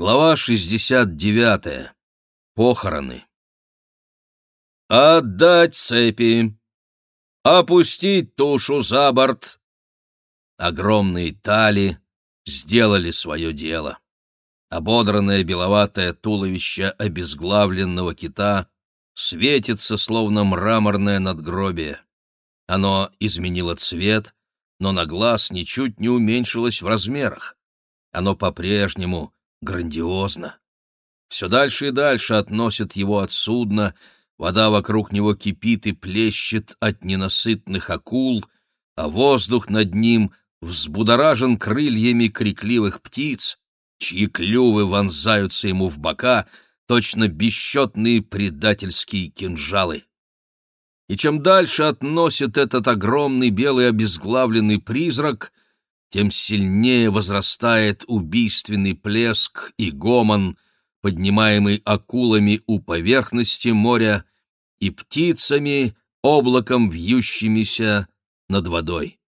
Глава 69. Похороны. «Отдать цепи! Опустить тушу за борт!» Огромные тали сделали свое дело. Ободранное беловатое туловище обезглавленного кита светится, словно мраморное надгробие. Оно изменило цвет, но на глаз ничуть не уменьшилось в размерах. Оно по-прежнему грандиозно. Все дальше и дальше относят его от судна, вода вокруг него кипит и плещет от ненасытных акул, а воздух над ним взбудоражен крыльями крикливых птиц, чьи клювы вонзаются ему в бока, точно бесчетные предательские кинжалы. И чем дальше относит этот огромный белый обезглавленный призрак, тем сильнее возрастает убийственный плеск и гомон, поднимаемый акулами у поверхности моря и птицами, облаком вьющимися над водой.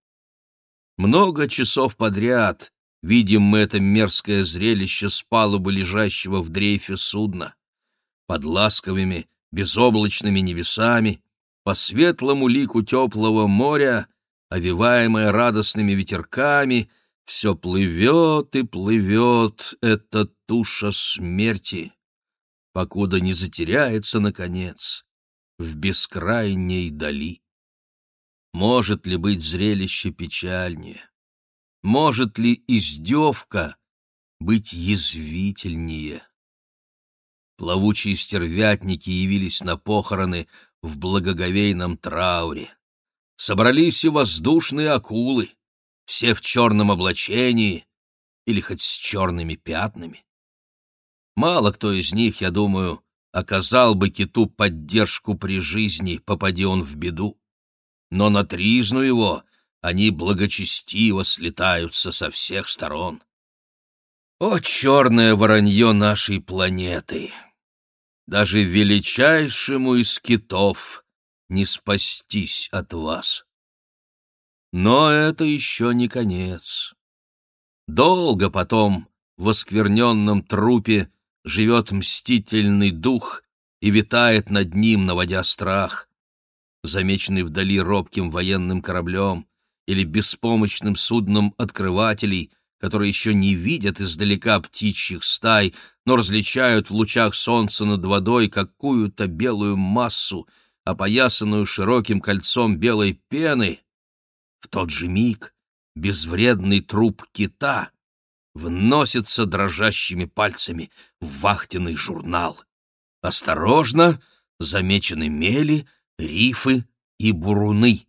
Много часов подряд видим мы это мерзкое зрелище с палубы лежащего в дрейфе судна. Под ласковыми, безоблачными небесами, по светлому лику теплого моря — овиваемая радостными ветерками, все плывет и плывет эта туша смерти, покуда не затеряется, наконец, в бескрайней дали. Может ли быть зрелище печальнее? Может ли издевка быть язвительнее? Плавучие стервятники явились на похороны в благоговейном трауре собрались и воздушные акулы, все в черном облачении или хоть с черными пятнами. Мало кто из них, я думаю, оказал бы киту поддержку при жизни, попади он в беду. Но на тризну его они благочестиво слетаются со всех сторон. О, черное воронье нашей планеты! Даже величайшему из китов не спастись от вас. Но это еще не конец. Долго потом в оскверненном трупе живет мстительный дух и витает над ним, наводя страх. Замеченный вдали робким военным кораблем или беспомощным судном открывателей, которые еще не видят издалека птичьих стай, но различают в лучах солнца над водой какую-то белую массу — опоясанную широким кольцом белой пены, в тот же миг безвредный труп кита вносится дрожащими пальцами в вахтенный журнал. Осторожно замечены мели, рифы и буруны.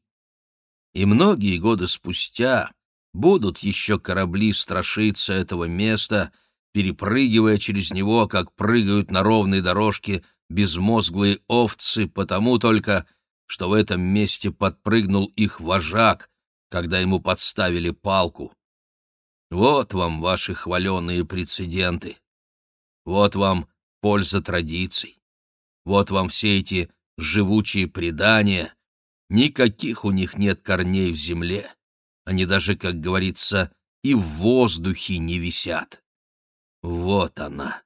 И многие годы спустя будут еще корабли страшиться этого места, перепрыгивая через него, как прыгают на ровной дорожке безмозглые овцы потому только, что в этом месте подпрыгнул их вожак, когда ему подставили палку. Вот вам ваши хваленые прецеденты. Вот вам польза традиций. Вот вам все эти живучие предания. Никаких у них нет корней в земле. Они даже, как говорится, и в воздухе не висят. Вот она,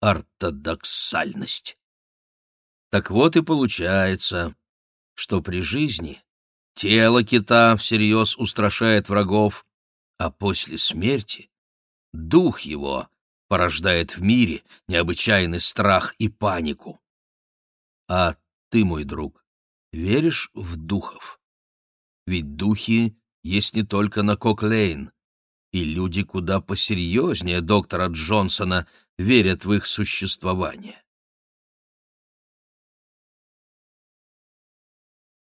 ортодоксальность. Так вот и получается, что при жизни тело кита всерьез устрашает врагов, а после смерти дух его порождает в мире необычайный страх и панику. А ты, мой друг, веришь в духов? Ведь духи есть не только на Коклейн, и люди куда посерьезнее доктора Джонсона верят в их существование.